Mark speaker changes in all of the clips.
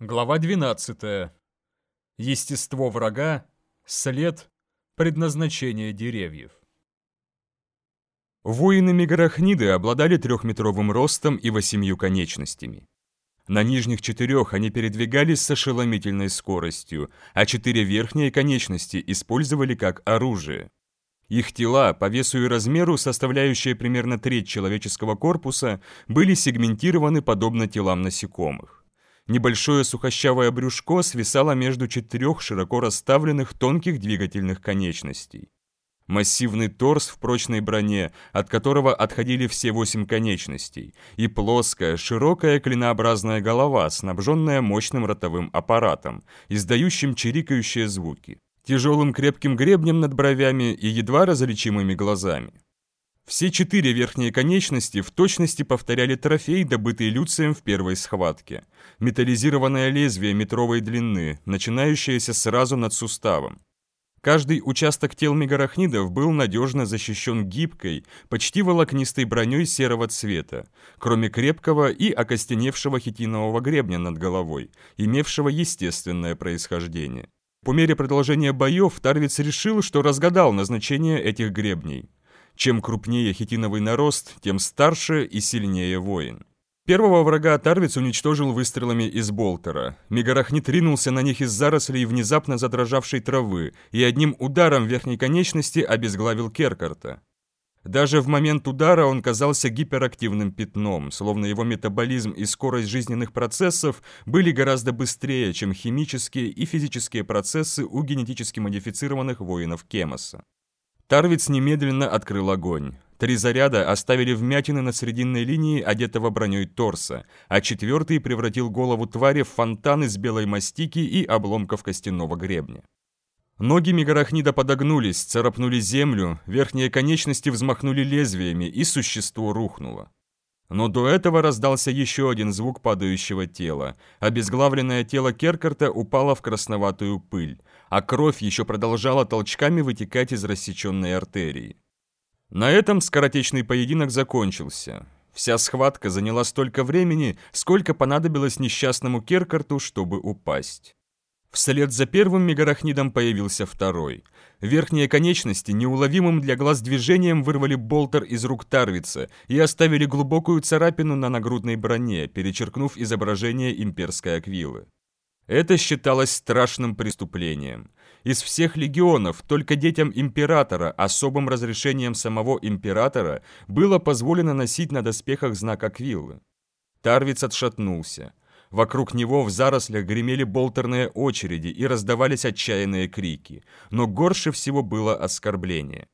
Speaker 1: Глава 12. Естество врага, след, предназначение деревьев. Воины Мегарахниды обладали трехметровым ростом и восемью конечностями. На нижних четырех они передвигались с ошеломительной скоростью, а четыре верхние конечности использовали как оружие. Их тела, по весу и размеру, составляющие примерно треть человеческого корпуса, были сегментированы подобно телам насекомых. Небольшое сухощавое брюшко свисало между четырех широко расставленных тонких двигательных конечностей. Массивный торс в прочной броне, от которого отходили все восемь конечностей, и плоская, широкая клинообразная голова, снабженная мощным ротовым аппаратом, издающим чирикающие звуки, тяжелым крепким гребнем над бровями и едва различимыми глазами. Все четыре верхние конечности в точности повторяли трофей, добытый Люцием в первой схватке. Металлизированное лезвие метровой длины, начинающееся сразу над суставом. Каждый участок тел мегарахнидов был надежно защищен гибкой, почти волокнистой броней серого цвета, кроме крепкого и окостеневшего хитинового гребня над головой, имевшего естественное происхождение. По мере продолжения боев Тарвиц решил, что разгадал назначение этих гребней. Чем крупнее хитиновый нарост, тем старше и сильнее воин. Первого врага Тарвиц уничтожил выстрелами из болтера. Мегарахнит ринулся на них из зарослей внезапно задрожавшей травы и одним ударом верхней конечности обезглавил Керкарта. Даже в момент удара он казался гиперактивным пятном, словно его метаболизм и скорость жизненных процессов были гораздо быстрее, чем химические и физические процессы у генетически модифицированных воинов Кемоса. Тарвиц немедленно открыл огонь. Три заряда оставили вмятины на срединной линии одетого броней торса, а четвертый превратил голову твари в фонтан из белой мастики и обломков костяного гребня. Ноги Мегарахнида подогнулись, царапнули землю, верхние конечности взмахнули лезвиями, и существо рухнуло. Но до этого раздался еще один звук падающего тела. Обезглавленное тело Керкарта упало в красноватую пыль, а кровь еще продолжала толчками вытекать из рассеченной артерии. На этом скоротечный поединок закончился. Вся схватка заняла столько времени, сколько понадобилось несчастному Керкарту, чтобы упасть. Вслед за первым мегарахнидом появился второй. Верхние конечности неуловимым для глаз движением вырвали болтер из рук Тарвица и оставили глубокую царапину на нагрудной броне, перечеркнув изображение имперской аквилы. Это считалось страшным преступлением. Из всех легионов только детям императора особым разрешением самого императора было позволено носить на доспехах знак Аквиллы. Тарвиц отшатнулся. Вокруг него в зарослях гремели болтерные очереди и раздавались отчаянные крики. Но горше всего было оскорбление.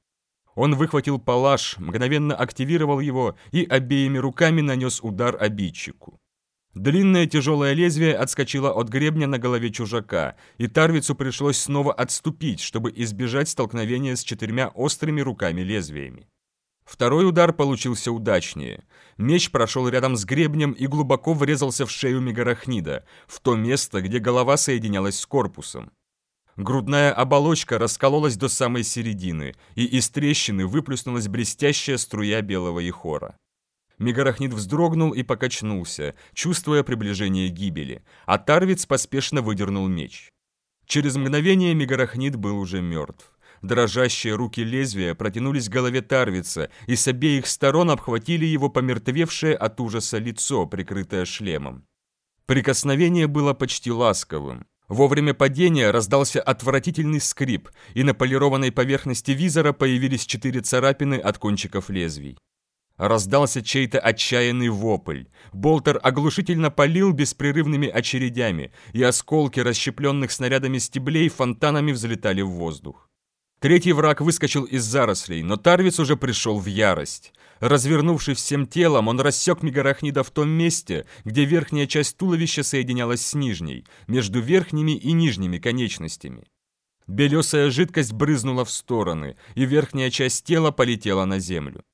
Speaker 1: Он выхватил палаш, мгновенно активировал его и обеими руками нанес удар обидчику. Длинное тяжелое лезвие отскочило от гребня на голове чужака, и Тарвицу пришлось снова отступить, чтобы избежать столкновения с четырьмя острыми руками-лезвиями. Второй удар получился удачнее. Меч прошел рядом с гребнем и глубоко врезался в шею Мегарахнида, в то место, где голова соединялась с корпусом. Грудная оболочка раскололась до самой середины, и из трещины выплюснулась блестящая струя белого ехора. Мегарахнит вздрогнул и покачнулся, чувствуя приближение гибели, а Тарвиц поспешно выдернул меч. Через мгновение Мегарахнит был уже мертв. Дрожащие руки лезвия протянулись к голове Тарвица и с обеих сторон обхватили его помертвевшее от ужаса лицо, прикрытое шлемом. Прикосновение было почти ласковым. Вовремя падения раздался отвратительный скрип, и на полированной поверхности визора появились четыре царапины от кончиков лезвий. Раздался чей-то отчаянный вопль. Болтер оглушительно полил беспрерывными очередями, и осколки расщепленных снарядами стеблей фонтанами взлетали в воздух. Третий враг выскочил из зарослей, но Тарвиц уже пришел в ярость. Развернувшись всем телом, он рассек Мегарахнида в том месте, где верхняя часть туловища соединялась с нижней, между верхними и нижними конечностями. Белесая жидкость брызнула в стороны, и верхняя часть тела полетела на землю.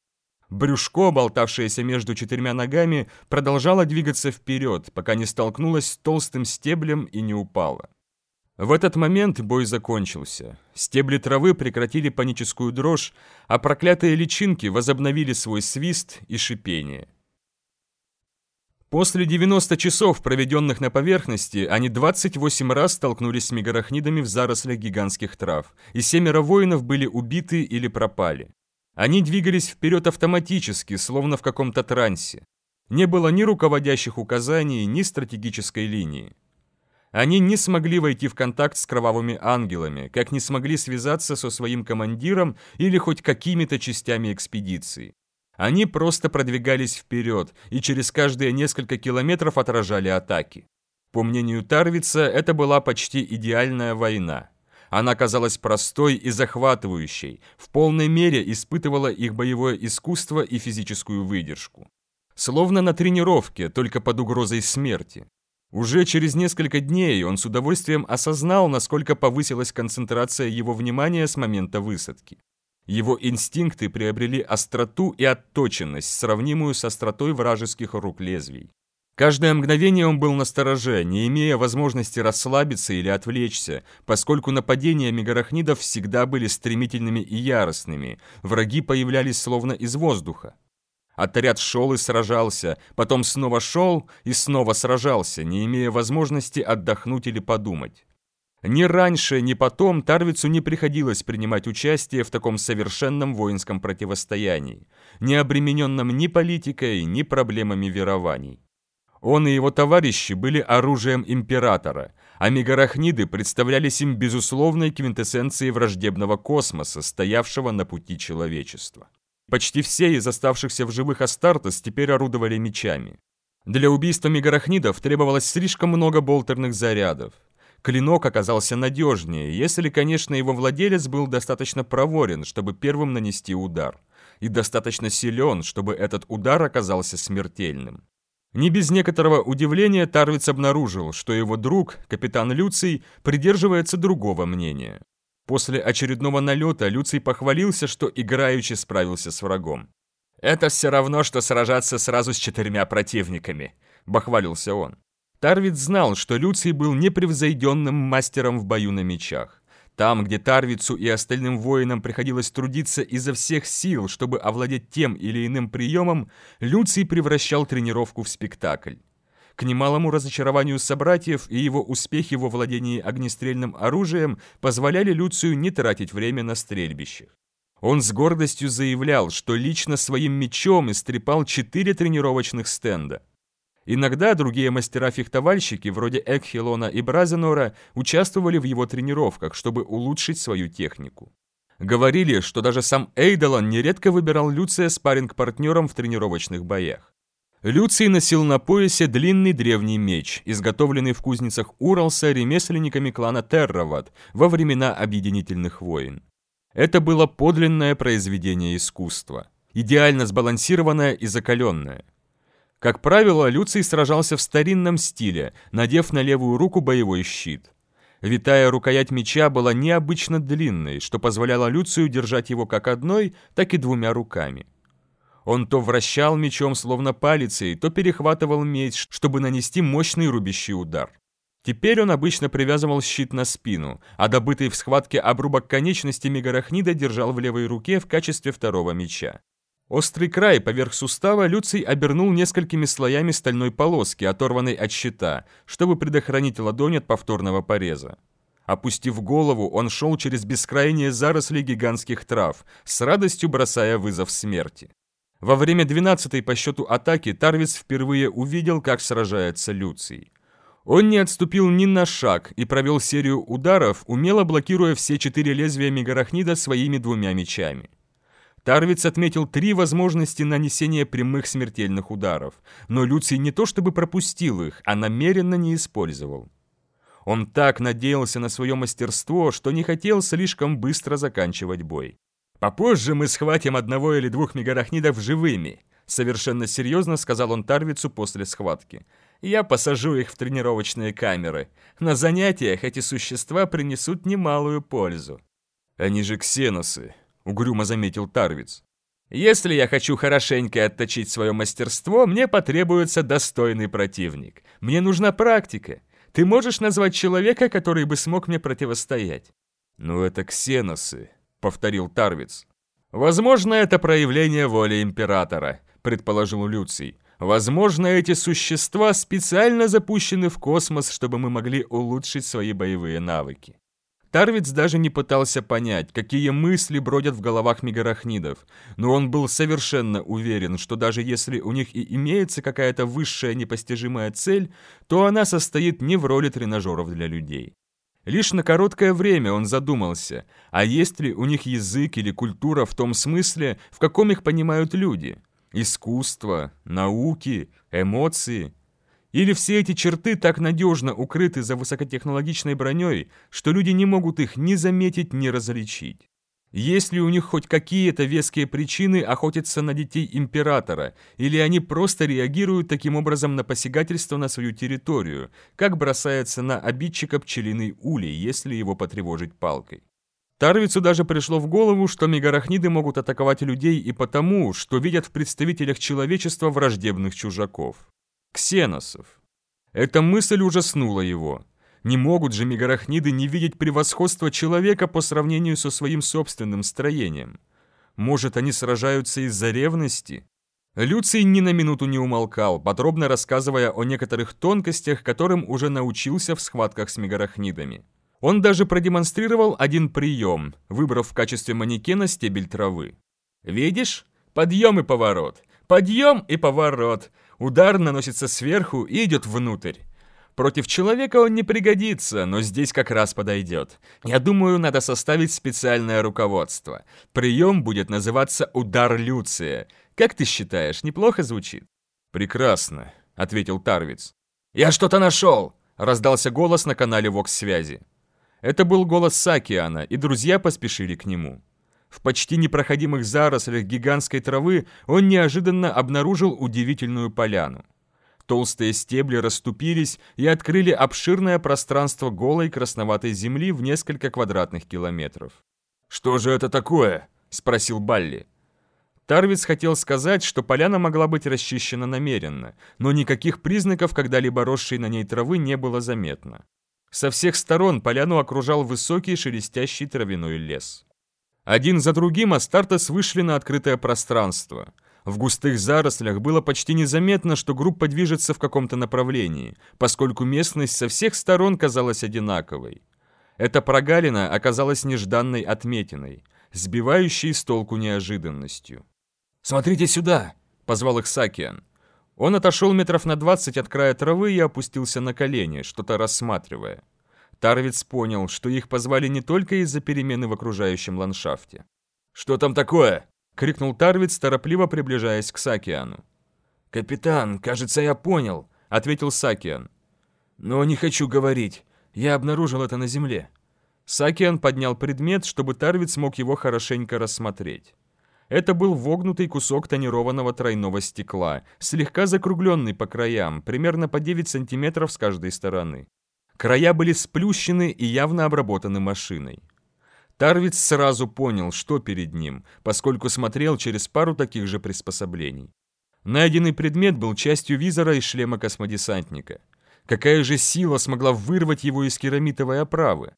Speaker 1: Брюшко, болтавшееся между четырьмя ногами, продолжало двигаться вперед, пока не столкнулось с толстым стеблем и не упало. В этот момент бой закончился. Стебли травы прекратили паническую дрожь, а проклятые личинки возобновили свой свист и шипение. После 90 часов, проведенных на поверхности, они 28 раз столкнулись с мегарахнидами в зарослях гигантских трав, и семеро воинов были убиты или пропали. Они двигались вперед автоматически, словно в каком-то трансе. Не было ни руководящих указаний, ни стратегической линии. Они не смогли войти в контакт с кровавыми ангелами, как не смогли связаться со своим командиром или хоть какими-то частями экспедиции. Они просто продвигались вперед и через каждые несколько километров отражали атаки. По мнению Тарвица, это была почти идеальная война. Она казалась простой и захватывающей, в полной мере испытывала их боевое искусство и физическую выдержку. Словно на тренировке, только под угрозой смерти. Уже через несколько дней он с удовольствием осознал, насколько повысилась концентрация его внимания с момента высадки. Его инстинкты приобрели остроту и отточенность, сравнимую с остротой вражеских рук лезвий. Каждое мгновение он был настороже, не имея возможности расслабиться или отвлечься, поскольку нападения мегарахнидов всегда были стремительными и яростными, враги появлялись словно из воздуха. Отряд шел и сражался, потом снова шел и снова сражался, не имея возможности отдохнуть или подумать. Ни раньше, ни потом Тарвицу не приходилось принимать участие в таком совершенном воинском противостоянии, не обремененном ни политикой, ни проблемами верований. Он и его товарищи были оружием императора, а мегарахниды представлялись им безусловной квинтэссенцией враждебного космоса, стоявшего на пути человечества. Почти все из оставшихся в живых Астартес теперь орудовали мечами. Для убийства мегарахнидов требовалось слишком много болтерных зарядов. Клинок оказался надежнее, если, конечно, его владелец был достаточно проворен, чтобы первым нанести удар, и достаточно силен, чтобы этот удар оказался смертельным. Не без некоторого удивления Тарвиц обнаружил, что его друг, капитан Люций, придерживается другого мнения. После очередного налета Люций похвалился, что играючи справился с врагом. «Это все равно, что сражаться сразу с четырьмя противниками», – бахвалился он. Тарвиц знал, что Люций был непревзойденным мастером в бою на мечах. Там, где Тарвицу и остальным воинам приходилось трудиться изо всех сил, чтобы овладеть тем или иным приемом, Люций превращал тренировку в спектакль. К немалому разочарованию собратьев и его успехи во владении огнестрельным оружием позволяли Люцию не тратить время на стрельбищах. Он с гордостью заявлял, что лично своим мечом истрепал четыре тренировочных стенда. Иногда другие мастера-фехтовальщики, вроде Экхилона и Бразенора, участвовали в его тренировках, чтобы улучшить свою технику. Говорили, что даже сам Эйдолан нередко выбирал Люция спарринг-партнером в тренировочных боях. Люций носил на поясе длинный древний меч, изготовленный в кузницах Уралса ремесленниками клана Террават во времена объединительных войн. Это было подлинное произведение искусства, идеально сбалансированное и закаленное. Как правило, Люций сражался в старинном стиле, надев на левую руку боевой щит. Витая рукоять меча была необычно длинной, что позволяло Люцию держать его как одной, так и двумя руками. Он то вращал мечом словно палицей, то перехватывал меч, чтобы нанести мощный рубящий удар. Теперь он обычно привязывал щит на спину, а добытый в схватке обрубок конечности Мегарахнида держал в левой руке в качестве второго меча. Острый край поверх сустава Люций обернул несколькими слоями стальной полоски, оторванной от щита, чтобы предохранить ладонь от повторного пореза. Опустив голову, он шел через бескрайние заросли гигантских трав, с радостью бросая вызов смерти. Во время двенадцатой по счету атаки Тарвиц впервые увидел, как сражается Люций. Он не отступил ни на шаг и провел серию ударов, умело блокируя все четыре лезвия Мегарахнида своими двумя мечами. Тарвиц отметил три возможности нанесения прямых смертельных ударов, но Люций не то чтобы пропустил их, а намеренно не использовал. Он так надеялся на свое мастерство, что не хотел слишком быстро заканчивать бой. «Попозже мы схватим одного или двух мегарахнидов живыми», совершенно серьезно сказал он Тарвицу после схватки. «Я посажу их в тренировочные камеры. На занятиях эти существа принесут немалую пользу». «Они же ксеносы», — угрюмо заметил Тарвиц. «Если я хочу хорошенько отточить свое мастерство, мне потребуется достойный противник. Мне нужна практика. Ты можешь назвать человека, который бы смог мне противостоять?» «Ну это ксеносы», — повторил Тарвиц. «Возможно, это проявление воли Императора», — предположил Люций. Возможно, эти существа специально запущены в космос, чтобы мы могли улучшить свои боевые навыки. Тарвиц даже не пытался понять, какие мысли бродят в головах мегарахнидов, но он был совершенно уверен, что даже если у них и имеется какая-то высшая непостижимая цель, то она состоит не в роли тренажеров для людей. Лишь на короткое время он задумался, а есть ли у них язык или культура в том смысле, в каком их понимают люди? Искусство, науки, эмоции – или все эти черты так надежно укрыты за высокотехнологичной броней, что люди не могут их ни заметить, ни различить? Есть ли у них хоть какие-то веские причины охотиться на детей императора, или они просто реагируют таким образом на посягательство на свою территорию, как бросается на обидчика пчелиный улей, если его потревожить палкой? Тарвицу даже пришло в голову, что мегарахниды могут атаковать людей и потому, что видят в представителях человечества враждебных чужаков. Ксеносов. Эта мысль ужаснула его. Не могут же мегарахниды не видеть превосходства человека по сравнению со своим собственным строением. Может, они сражаются из-за ревности? Люций ни на минуту не умолкал, подробно рассказывая о некоторых тонкостях, которым уже научился в схватках с мегарахнидами. Он даже продемонстрировал один прием, выбрав в качестве манекена стебель травы. «Видишь? Подъем и поворот. Подъем и поворот. Удар наносится сверху и идет внутрь. Против человека он не пригодится, но здесь как раз подойдет. Я думаю, надо составить специальное руководство. Прием будет называться «Удар Люция». Как ты считаешь, неплохо звучит? «Прекрасно», — ответил Тарвиц. «Я что-то нашел!» — раздался голос на канале Вокс-связи. Это был голос Сакиана, и друзья поспешили к нему. В почти непроходимых зарослях гигантской травы он неожиданно обнаружил удивительную поляну. Толстые стебли расступились и открыли обширное пространство голой красноватой земли в несколько квадратных километров. «Что же это такое?» – спросил Балли. Тарвиц хотел сказать, что поляна могла быть расчищена намеренно, но никаких признаков когда-либо росшей на ней травы не было заметно. Со всех сторон поляну окружал высокий шелестящий травяной лес. Один за другим Астартес вышли на открытое пространство. В густых зарослях было почти незаметно, что группа движется в каком-то направлении, поскольку местность со всех сторон казалась одинаковой. Эта прогалина оказалась нежданной отметиной, сбивающей с толку неожиданностью. «Смотрите сюда!» — позвал их Сакиан. Он отошел метров на двадцать от края травы и опустился на колени, что-то рассматривая. Тарвиц понял, что их позвали не только из-за перемены в окружающем ландшафте. «Что там такое?» — крикнул Тарвиц, торопливо приближаясь к Сакиану. «Капитан, кажется, я понял», — ответил Сакиан. «Но не хочу говорить. Я обнаружил это на земле». Сакиан поднял предмет, чтобы Тарвиц мог его хорошенько рассмотреть. Это был вогнутый кусок тонированного тройного стекла, слегка закругленный по краям, примерно по 9 сантиметров с каждой стороны. Края были сплющены и явно обработаны машиной. Тарвиц сразу понял, что перед ним, поскольку смотрел через пару таких же приспособлений. Найденный предмет был частью визора и шлема космодесантника. Какая же сила смогла вырвать его из керамитовой оправы?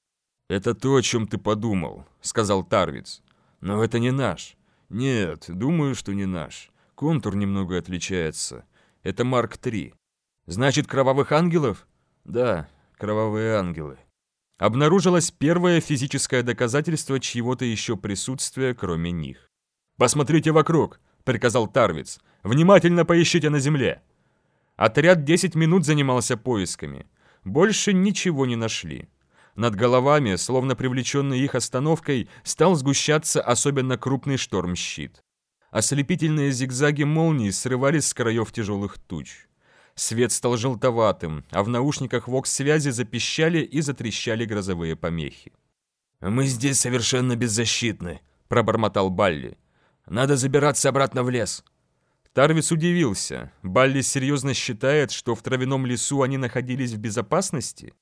Speaker 1: «Это то, о чем ты подумал», — сказал Тарвиц. «Но это не наш». «Нет, думаю, что не наш. Контур немного отличается. Это Марк-3». «Значит, кровавых ангелов?» «Да, кровавые ангелы. Обнаружилось первое физическое доказательство чьего-то еще присутствия, кроме них. «Посмотрите вокруг», — приказал Тарвиц. «Внимательно поищите на земле». Отряд 10 минут занимался поисками. Больше ничего не нашли. Над головами, словно привлеченный их остановкой, стал сгущаться особенно крупный шторм-щит. Ослепительные зигзаги молний срывались с краев тяжелых туч. Свет стал желтоватым, а в наушниках вокс-связи запищали и затрещали грозовые помехи. «Мы здесь совершенно беззащитны», — пробормотал Балли. «Надо забираться обратно в лес». Тарвис удивился. Балли серьезно считает, что в травяном лесу они находились в безопасности?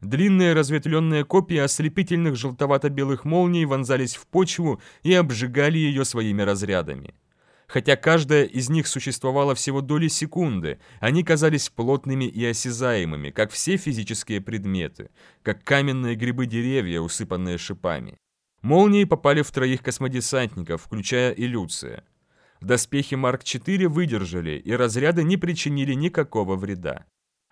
Speaker 1: Длинные разветвленные копья ослепительных желтовато-белых молний вонзались в почву и обжигали ее своими разрядами. Хотя каждая из них существовала всего доли секунды, они казались плотными и осязаемыми, как все физические предметы, как каменные грибы деревья, усыпанные шипами. Молнии попали в троих космодесантников, включая и Люция. Доспехи Марк-4 выдержали, и разряды не причинили никакого вреда.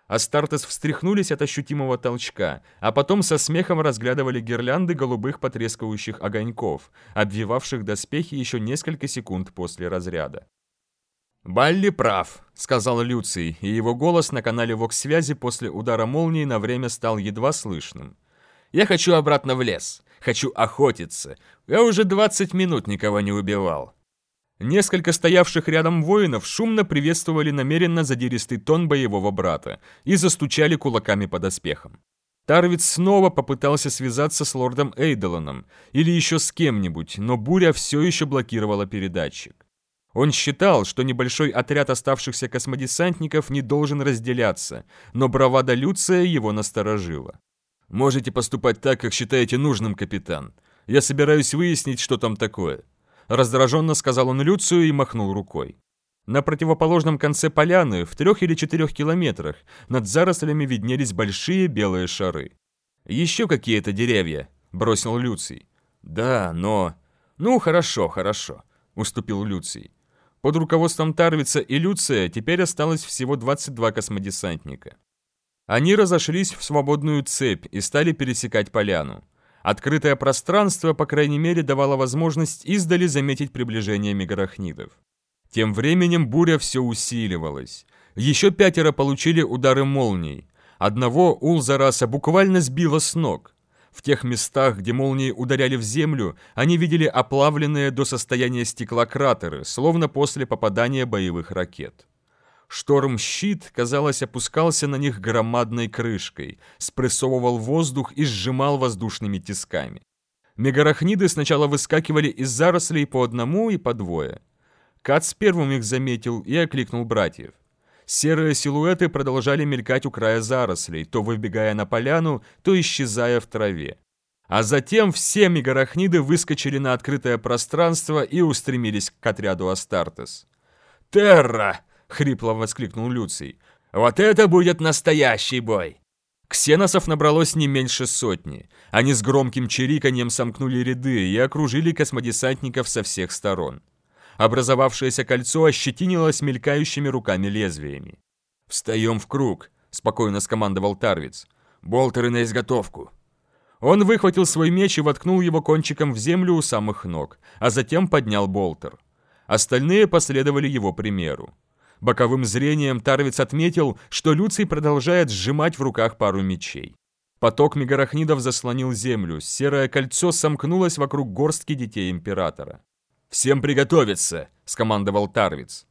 Speaker 1: Астартес встряхнулись от ощутимого толчка, а потом со смехом разглядывали гирлянды голубых потрескивающих огоньков, обвивавших доспехи еще несколько секунд после разряда. «Балли прав», — сказал Люций, и его голос на канале ВОКС-связи после удара молнии на время стал едва слышным. «Я хочу обратно в лес. Хочу охотиться. Я уже 20 минут никого не убивал. Несколько стоявших рядом воинов шумно приветствовали намеренно задиристый тон боевого брата и застучали кулаками по доспехам. Тарвиц снова попытался связаться с лордом Эйдолоном или еще с кем-нибудь, но буря все еще блокировала передатчик. Он считал, что небольшой отряд оставшихся космодесантников не должен разделяться, но бравада Люция его насторожила. «Можете поступать так, как считаете нужным, капитан. Я собираюсь выяснить, что там такое», Раздраженно сказал он Люцию и махнул рукой. На противоположном конце поляны, в трех или четырех километрах, над зарослями виднелись большие белые шары. «Еще какие-то деревья», — бросил Люций. «Да, но...» «Ну, хорошо, хорошо», — уступил Люций. Под руководством Тарвица и Люция теперь осталось всего 22 космодесантника. Они разошлись в свободную цепь и стали пересекать поляну. Открытое пространство, по крайней мере, давало возможность издали заметить приближение мегарахнидов. Тем временем буря все усиливалась. Еще пятеро получили удары молний. Одного Улзараса буквально сбило с ног. В тех местах, где молнии ударяли в землю, они видели оплавленные до состояния стекла кратеры, словно после попадания боевых ракет. Шторм-щит, казалось, опускался на них громадной крышкой, спрессовывал воздух и сжимал воздушными тисками. Мегарахниды сначала выскакивали из зарослей по одному и по двое. Кац первым их заметил и окликнул братьев. Серые силуэты продолжали мелькать у края зарослей, то выбегая на поляну, то исчезая в траве. А затем все мегарахниды выскочили на открытое пространство и устремились к отряду Астартес. «Терра!» — хрипло воскликнул Люций. «Вот это будет настоящий бой!» Ксеносов набралось не меньше сотни. Они с громким чириканьем сомкнули ряды и окружили космодесантников со всех сторон. Образовавшееся кольцо ощетинилось мелькающими руками лезвиями. «Встаем в круг», — спокойно скомандовал Тарвиц. «Болтеры на изготовку». Он выхватил свой меч и воткнул его кончиком в землю у самых ног, а затем поднял болтер. Остальные последовали его примеру. Боковым зрением Тарвиц отметил, что Люций продолжает сжимать в руках пару мечей. Поток мегарахнидов заслонил землю, серое кольцо сомкнулось вокруг горстки детей Императора. «Всем приготовиться!» — скомандовал Тарвиц.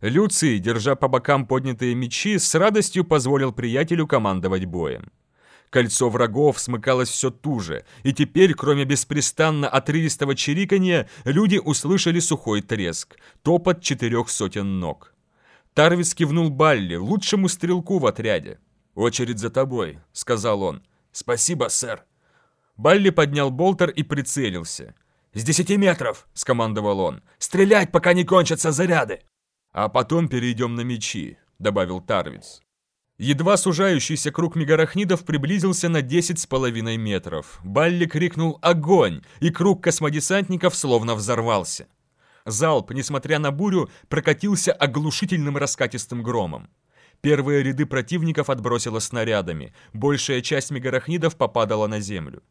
Speaker 1: Люций, держа по бокам поднятые мечи, с радостью позволил приятелю командовать боем. Кольцо врагов смыкалось все туже, и теперь, кроме беспрестанно отрывистого чириканья, люди услышали сухой треск, топот четырех сотен ног. Тарвис кивнул Балли, лучшему стрелку в отряде. «Очередь за тобой», — сказал он. «Спасибо, сэр». Балли поднял болтер и прицелился. «С десяти метров!» — скомандовал он. «Стрелять, пока не кончатся заряды!» «А потом перейдем на мечи», — добавил Тарвиц. Едва сужающийся круг мегарахнидов приблизился на десять с половиной метров. Балли крикнул «Огонь!» и круг космодесантников словно взорвался. Залп, несмотря на бурю, прокатился оглушительным раскатистым громом. Первые ряды противников отбросило снарядами, большая часть мегарахнидов попадала на землю.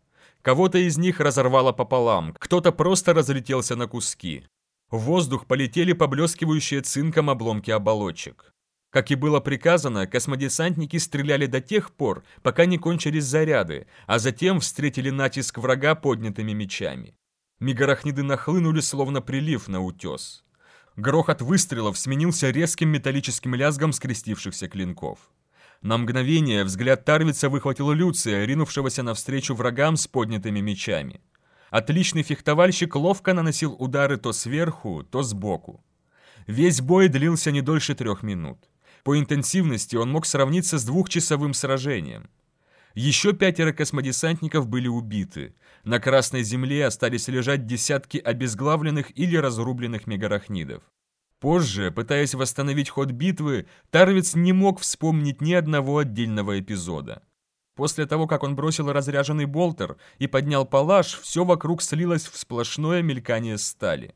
Speaker 1: Кого-то из них разорвало пополам, кто-то просто разлетелся на куски. В воздух полетели поблескивающие цинком обломки оболочек. Как и было приказано, космодесантники стреляли до тех пор, пока не кончились заряды, а затем встретили натиск врага поднятыми мечами. Мегарахниды нахлынули, словно прилив на утес. Грохот выстрелов сменился резким металлическим лязгом скрестившихся клинков. На мгновение взгляд Тарвица выхватил Люция, ринувшегося навстречу врагам с поднятыми мечами. Отличный фехтовальщик ловко наносил удары то сверху, то сбоку. Весь бой длился не дольше трех минут. По интенсивности он мог сравниться с двухчасовым сражением. Еще пятеро космодесантников были убиты. На Красной Земле остались лежать десятки обезглавленных или разрубленных мегарахнидов. Позже, пытаясь восстановить ход битвы, Тарвиц не мог вспомнить ни одного отдельного эпизода. После того, как он бросил разряженный болтер и поднял палаш, все вокруг слилось в сплошное мелькание стали.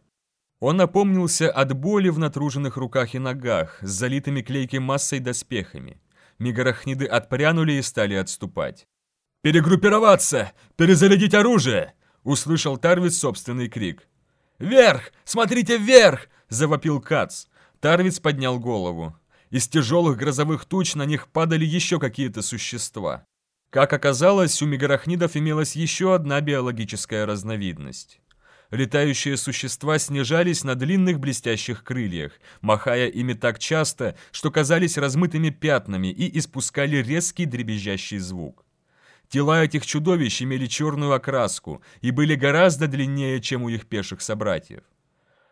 Speaker 1: Он опомнился от боли в натруженных руках и ногах, с залитыми клейкой массой доспехами. Мегарахниды отпрянули и стали отступать. «Перегруппироваться! Перезарядить оружие!» — услышал Тарвиц собственный крик. «Вверх! Смотрите вверх!» — завопил Кац. Тарвиц поднял голову. Из тяжелых грозовых туч на них падали еще какие-то существа. Как оказалось, у мегарахнидов имелась еще одна биологическая разновидность. Летающие существа снижались на длинных блестящих крыльях, махая ими так часто, что казались размытыми пятнами и испускали резкий дребезжащий звук. Тела этих чудовищ имели черную окраску и были гораздо длиннее, чем у их пеших собратьев.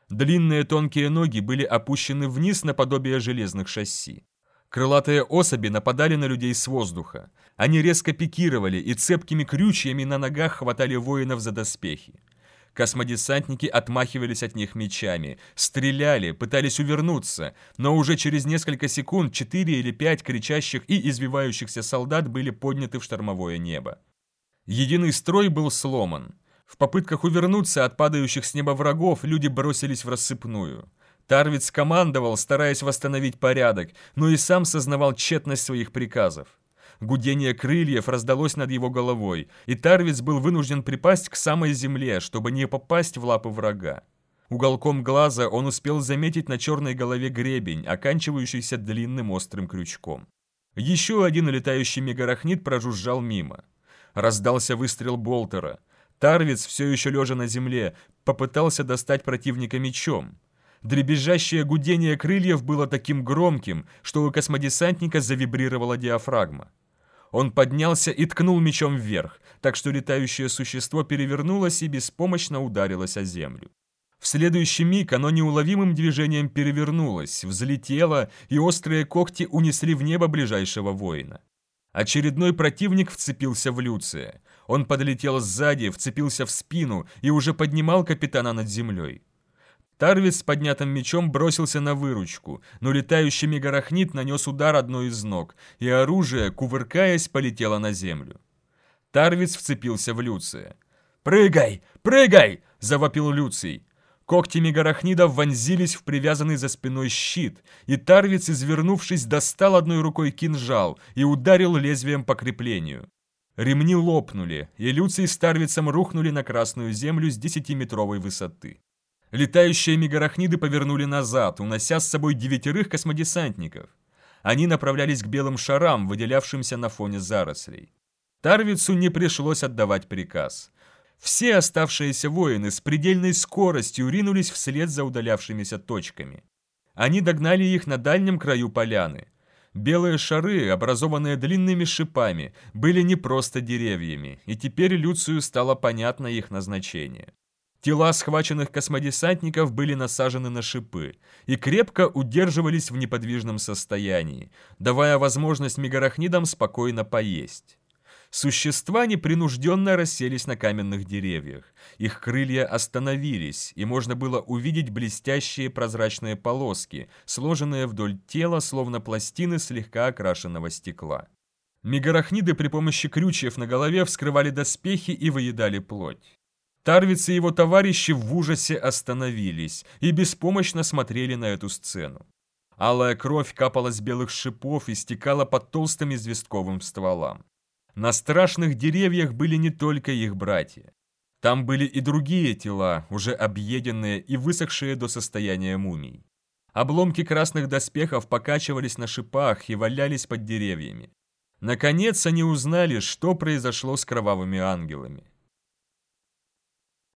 Speaker 1: Длинные тонкие ноги были опущены вниз наподобие железных шасси. Крылатые особи нападали на людей с воздуха. Они резко пикировали и цепкими крючьями на ногах хватали воинов за доспехи. Космодесантники отмахивались от них мечами, стреляли, пытались увернуться, но уже через несколько секунд четыре или пять кричащих и извивающихся солдат были подняты в штормовое небо. Единый строй был сломан. В попытках увернуться от падающих с неба врагов люди бросились в рассыпную. Тарвиц командовал, стараясь восстановить порядок, но и сам сознавал тщетность своих приказов. Гудение крыльев раздалось над его головой, и Тарвиц был вынужден припасть к самой земле, чтобы не попасть в лапы врага. Уголком глаза он успел заметить на черной голове гребень, оканчивающийся длинным острым крючком. Еще один летающий мегарахнит прожужжал мимо. Раздался выстрел Болтера. Тарвиц, все еще лежа на земле, попытался достать противника мечом. Дребезжащее гудение крыльев было таким громким, что у космодесантника завибрировала диафрагма. Он поднялся и ткнул мечом вверх, так что летающее существо перевернулось и беспомощно ударилось о землю. В следующий миг оно неуловимым движением перевернулось, взлетело, и острые когти унесли в небо ближайшего воина. Очередной противник вцепился в Люция. Он подлетел сзади, вцепился в спину и уже поднимал капитана над землей. Тарвис с поднятым мечом бросился на выручку, но летающий мегарахнит нанес удар одной из ног, и оружие, кувыркаясь, полетело на землю. Тарвис вцепился в Люция. «Прыгай! Прыгай!» – завопил Люций. Когти мегарахнида вонзились в привязанный за спиной щит, и Тарвиц, извернувшись, достал одной рукой кинжал и ударил лезвием по креплению. Ремни лопнули, и Люций с Тарвицем рухнули на красную землю с десятиметровой высоты. Летающие мегарахниды повернули назад, унося с собой девятерых космодесантников. Они направлялись к белым шарам, выделявшимся на фоне зарослей. Тарвицу не пришлось отдавать приказ. Все оставшиеся воины с предельной скоростью ринулись вслед за удалявшимися точками. Они догнали их на дальнем краю поляны. Белые шары, образованные длинными шипами, были не просто деревьями, и теперь Люцию стало понятно их назначение. Тела схваченных космодесантников были насажены на шипы и крепко удерживались в неподвижном состоянии, давая возможность мегарахнидам спокойно поесть. Существа непринужденно расселись на каменных деревьях. Их крылья остановились, и можно было увидеть блестящие прозрачные полоски, сложенные вдоль тела, словно пластины слегка окрашенного стекла. Мегарахниды при помощи крючьев на голове вскрывали доспехи и выедали плоть. Тарвиц и его товарищи в ужасе остановились и беспомощно смотрели на эту сцену. Алая кровь капала с белых шипов и стекала под толстым известковым стволам. На страшных деревьях были не только их братья. Там были и другие тела, уже объеденные и высохшие до состояния мумий. Обломки красных доспехов покачивались на шипах и валялись под деревьями. Наконец они узнали, что произошло с кровавыми ангелами.